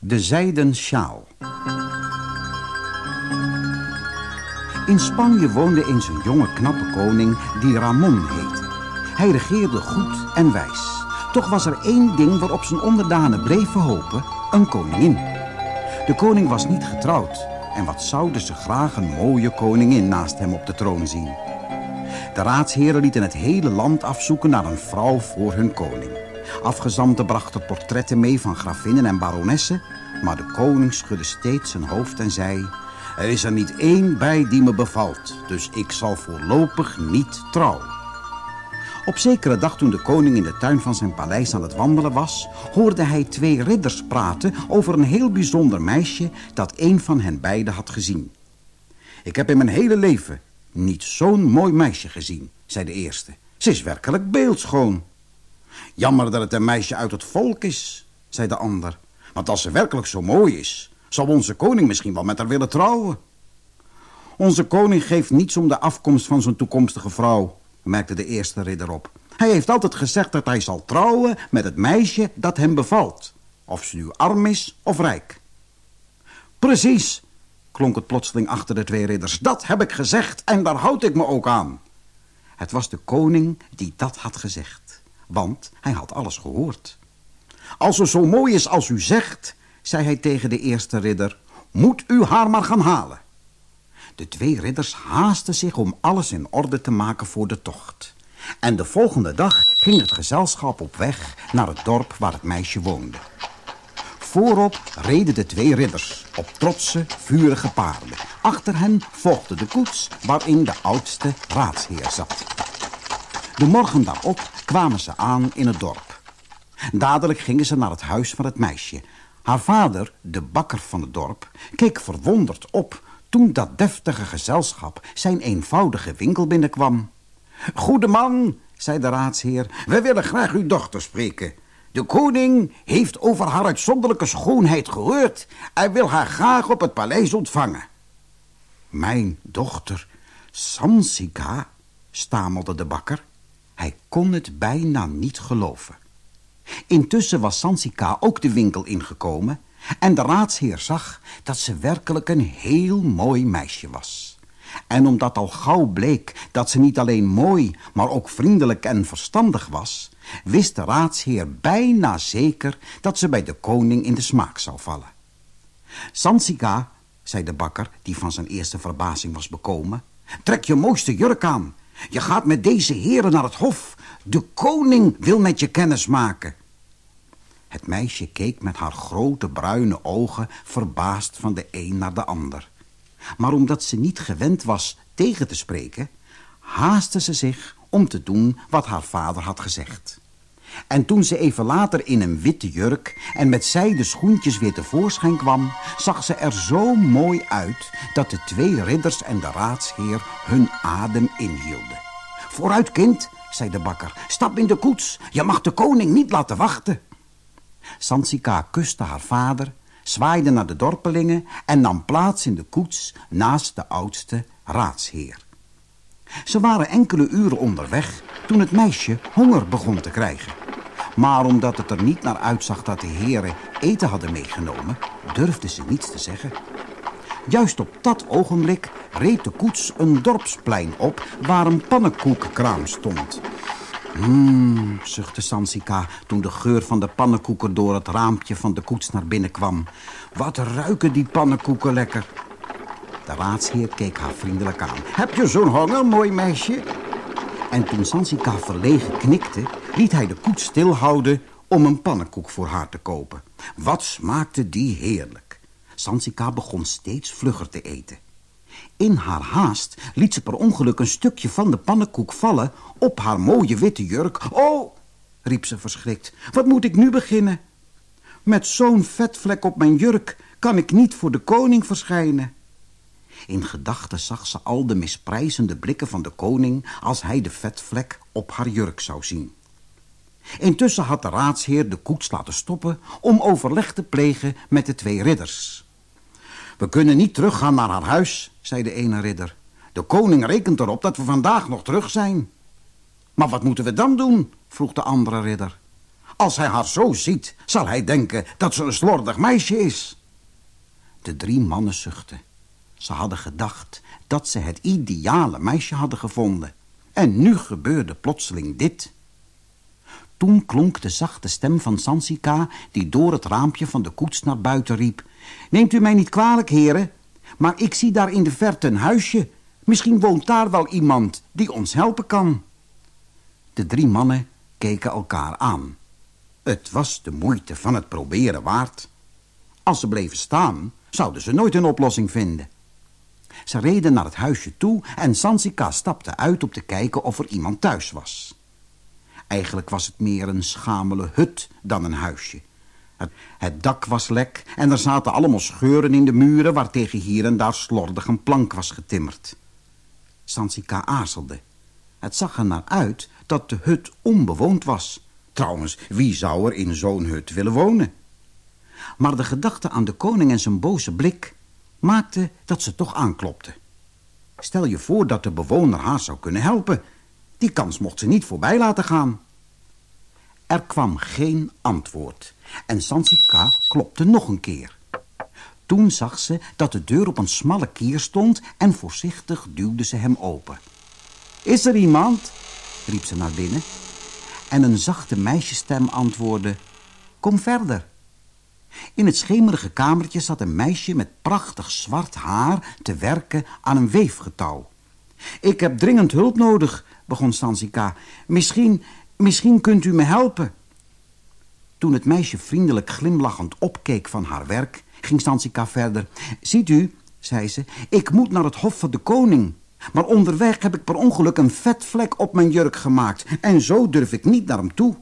De zijden sjaal. In Spanje woonde eens een jonge knappe koning die Ramon heette. Hij regeerde goed en wijs. Toch was er één ding waarop zijn onderdanen bleven hopen, een koningin. De koning was niet getrouwd en wat zouden ze graag een mooie koningin naast hem op de troon zien. De raadsheren lieten het hele land afzoeken naar een vrouw voor hun koning. Afgezanten brachten portretten mee van grafinnen en baronessen, maar de koning schudde steeds zijn hoofd en zei... Er is er niet één bij die me bevalt, dus ik zal voorlopig niet trouwen. Op zekere dag toen de koning in de tuin van zijn paleis aan het wandelen was... hoorde hij twee ridders praten over een heel bijzonder meisje... dat een van hen beiden had gezien. Ik heb in mijn hele leven niet zo'n mooi meisje gezien, zei de eerste. Ze is werkelijk beeldschoon. Jammer dat het een meisje uit het volk is, zei de ander. Want als ze werkelijk zo mooi is, zal onze koning misschien wel met haar willen trouwen. Onze koning geeft niets om de afkomst van zijn toekomstige vrouw, merkte de eerste ridder op. Hij heeft altijd gezegd dat hij zal trouwen met het meisje dat hem bevalt. Of ze nu arm is of rijk. Precies, klonk het plotseling achter de twee ridders. Dat heb ik gezegd en daar houd ik me ook aan. Het was de koning die dat had gezegd, want hij had alles gehoord. Als ze zo mooi is als u zegt, zei hij tegen de eerste ridder, moet u haar maar gaan halen. De twee ridders haasten zich om alles in orde te maken voor de tocht. En de volgende dag ging het gezelschap op weg naar het dorp waar het meisje woonde. Voorop reden de twee ridders op trotse, vurige paarden. Achter hen volgde de koets waarin de oudste raadsheer zat. De morgen daarop kwamen ze aan in het dorp. Dadelijk gingen ze naar het huis van het meisje. Haar vader, de bakker van het dorp, keek verwonderd op toen dat deftige gezelschap zijn eenvoudige winkel binnenkwam. Goede man, zei de raadsheer, wij willen graag uw dochter spreken. De koning heeft over haar uitzonderlijke schoonheid gehoord en wil haar graag op het paleis ontvangen. Mijn dochter, Sansika, stamelde de bakker. Hij kon het bijna niet geloven. Intussen was Sansika ook de winkel ingekomen en de raadsheer zag dat ze werkelijk een heel mooi meisje was. En omdat al gauw bleek dat ze niet alleen mooi, maar ook vriendelijk en verstandig was, wist de raadsheer bijna zeker dat ze bij de koning in de smaak zou vallen. Sansika, zei de bakker, die van zijn eerste verbazing was bekomen, trek je mooiste jurk aan. Je gaat met deze heren naar het hof. De koning wil met je kennis maken. Het meisje keek met haar grote bruine ogen verbaasd van de een naar de ander. Maar omdat ze niet gewend was tegen te spreken, haastte ze zich om te doen wat haar vader had gezegd. En toen ze even later in een witte jurk en met zijden schoentjes weer tevoorschijn kwam, zag ze er zo mooi uit dat de twee ridders en de raadsheer hun adem inhielden. Vooruit, kind, zei de bakker, stap in de koets. Je mag de koning niet laten wachten. Sansika kuste haar vader, zwaaide naar de dorpelingen en nam plaats in de koets naast de oudste raadsheer. Ze waren enkele uren onderweg toen het meisje honger begon te krijgen. Maar omdat het er niet naar uitzag dat de heren eten hadden meegenomen, durfde ze niets te zeggen. Juist op dat ogenblik reed de koets een dorpsplein op waar een pannenkoekkraam stond. Mmm, zuchtte Sansika toen de geur van de pannenkoeken door het raampje van de koets naar binnen kwam. Wat ruiken die pannenkoeken lekker. De raadsheer keek haar vriendelijk aan. Heb je zo'n honger, mooi meisje? En toen Sansika verlegen knikte, liet hij de koets stilhouden om een pannenkoek voor haar te kopen. Wat smaakte die heerlijk. Sansika begon steeds vlugger te eten. In haar haast liet ze per ongeluk een stukje van de pannenkoek vallen op haar mooie witte jurk. Oh, riep ze verschrikt, wat moet ik nu beginnen? Met zo'n vetvlek op mijn jurk kan ik niet voor de koning verschijnen. In gedachten zag ze al de misprijzende blikken van de koning als hij de vetvlek op haar jurk zou zien. Intussen had de raadsheer de koets laten stoppen om overleg te plegen met de twee ridders. We kunnen niet teruggaan naar haar huis, zei de ene ridder. De koning rekent erop dat we vandaag nog terug zijn. Maar wat moeten we dan doen? vroeg de andere ridder. Als hij haar zo ziet, zal hij denken dat ze een slordig meisje is. De drie mannen zuchtten. Ze hadden gedacht dat ze het ideale meisje hadden gevonden. En nu gebeurde plotseling dit. Toen klonk de zachte stem van Sansika... die door het raampje van de koets naar buiten riep. Neemt u mij niet kwalijk, heren, maar ik zie daar in de verte een huisje. Misschien woont daar wel iemand die ons helpen kan. De drie mannen keken elkaar aan. Het was de moeite van het proberen waard. Als ze bleven staan, zouden ze nooit een oplossing vinden. Ze reden naar het huisje toe en Sansika stapte uit om te kijken of er iemand thuis was. Eigenlijk was het meer een schamele hut dan een huisje. Het, dak was lek en er zaten allemaal scheuren in de muren... waartegen hier en daar slordig een plank was getimmerd. Sansika aarzelde. Het zag er naar uit dat de hut onbewoond was. Trouwens, wie zou er in zo'n hut willen wonen? Maar de gedachte aan de koning en zijn boze blik... maakte dat ze toch aanklopte. Stel je voor dat de bewoner haar zou kunnen helpen. Die kans mocht ze niet voorbij laten gaan. Er kwam geen antwoord en Sansika klopte nog een keer. Toen zag ze dat de deur op een smalle kier stond en voorzichtig duwde ze hem open. Is er iemand? riep ze naar binnen. En een zachte meisjesstem antwoordde, kom verder. In het schemerige kamertje zat een meisje met prachtig zwart haar te werken aan een weefgetouw. Ik heb dringend hulp nodig, begon Sansika. Misschien, misschien kunt u me helpen. Toen het meisje vriendelijk glimlachend opkeek van haar werk, ging Sansika verder. Ziet u, zei ze, ik moet naar het hof van de koning. Maar onderweg heb ik per ongeluk een vetvlek op mijn jurk gemaakt. En zo durf ik niet naar hem toe.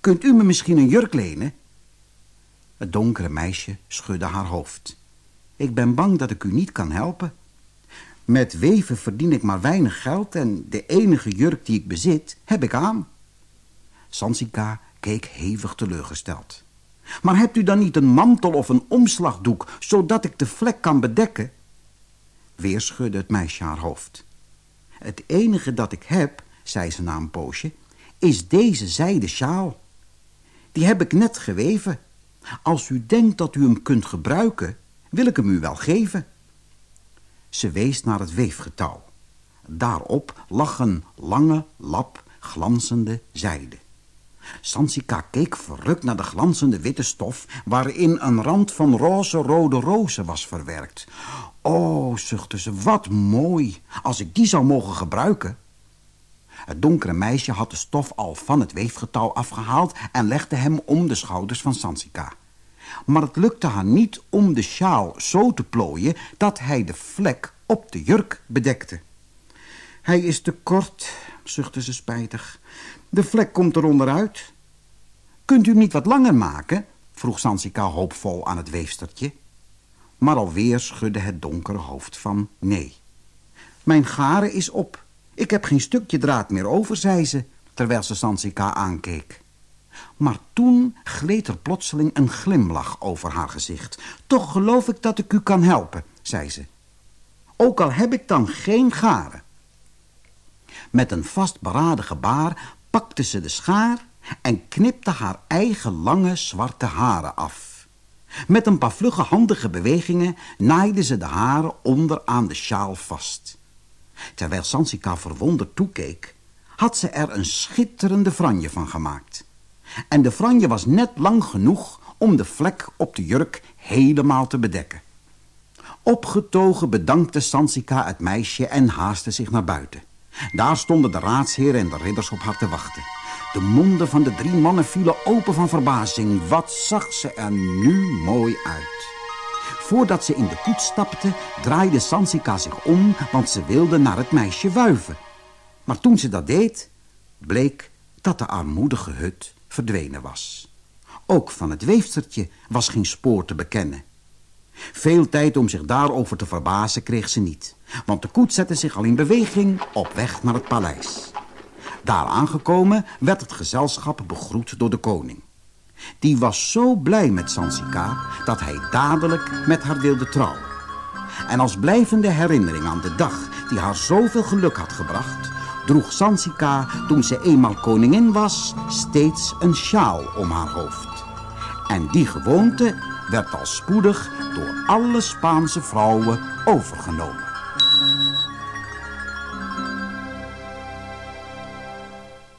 Kunt u me misschien een jurk lenen? Het donkere meisje schudde haar hoofd. Ik ben bang dat ik u niet kan helpen. Met weven verdien ik maar weinig geld en de enige jurk die ik bezit, heb ik aan. Sansika keek hevig teleurgesteld. Maar hebt u dan niet een mantel of een omslagdoek, zodat ik de vlek kan bedekken? Weer schudde het meisje haar hoofd. Het enige dat ik heb, zei ze na een poosje, is deze zijde sjaal. Die heb ik net geweven. Als u denkt dat u hem kunt gebruiken, wil ik hem u wel geven. Ze wees naar het weefgetouw. Daarop lag een lange lap glanzende zijde. Sansika keek verrukt naar de glanzende witte stof... waarin een rand van roze-rode rozen was verwerkt. Oh, zuchtte ze, wat mooi, als ik die zou mogen gebruiken. Het donkere meisje had de stof al van het weefgetouw afgehaald... en legde hem om de schouders van Sansika. Maar het lukte haar niet om de sjaal zo te plooien... dat hij de vlek op de jurk bedekte. Hij is te kort, zuchtte ze spijtig. De vlek komt er onderuit. Kunt u hem niet wat langer maken? vroeg Sansika hoopvol aan het weefstertje. Maar alweer schudde het donkere hoofd van nee. Mijn garen is op. Ik heb geen stukje draad meer over, zei ze, terwijl ze Sansika aankeek. Maar toen gleed er plotseling een glimlach over haar gezicht. Toch geloof ik dat ik u kan helpen, zei ze. Ook al heb ik dan geen garen. Met een vastberaden gebaar pakte ze de schaar en knipte haar eigen lange zwarte haren af. Met een paar vlugge handige bewegingen naaide ze de haren onder aan de sjaal vast. Terwijl Sansika verwonderd toekeek, had ze er een schitterende franje van gemaakt. En de franje was net lang genoeg om de vlek op de jurk helemaal te bedekken. Opgetogen bedankte Sansika het meisje en haastte zich naar buiten. Daar stonden de raadsheren en de ridders op haar te wachten. De monden van de drie mannen vielen open van verbazing. Wat zag ze er nu mooi uit. Voordat ze in de koets stapte, draaide Sansika zich om, want ze wilde naar het meisje wuiven. Maar toen ze dat deed, bleek dat de armoedige hut verdwenen was. Ook van het weefstertje was geen spoor te bekennen. Veel tijd om zich daarover te verbazen kreeg ze niet. Want de koets zette zich al in beweging op weg naar het paleis. Daar aangekomen werd het gezelschap begroet door de koning. Die was zo blij met Sansika dat hij dadelijk met haar wilde trouwen. En als blijvende herinnering aan de dag die haar zoveel geluk had gebracht... droeg Sansica, toen ze eenmaal koningin was, steeds een sjaal om haar hoofd. En die gewoonte werd al spoedig door alle Spaanse vrouwen overgenomen.